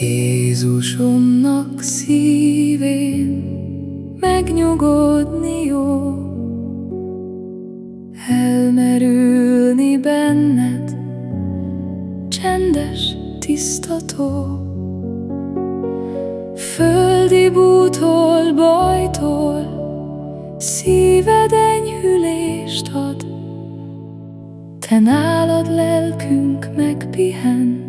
Jézusomnak szívén megnyugodni jó, elmerülni benned, csendes, tisztató. Földi bútól, bajtól, szíved enyhülést ad, te nálad lelkünk megpihen,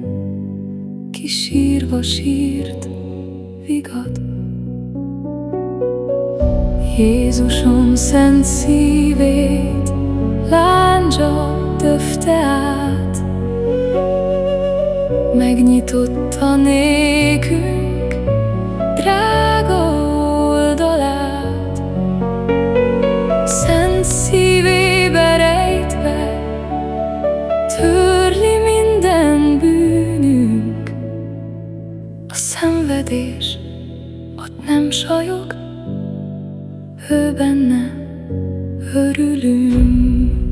sírva sírt vigad. Jézusom szent szívét láncsa döfte át, megnyitotta nékünk szenvedés, ott nem sajog, ő benne örülünk.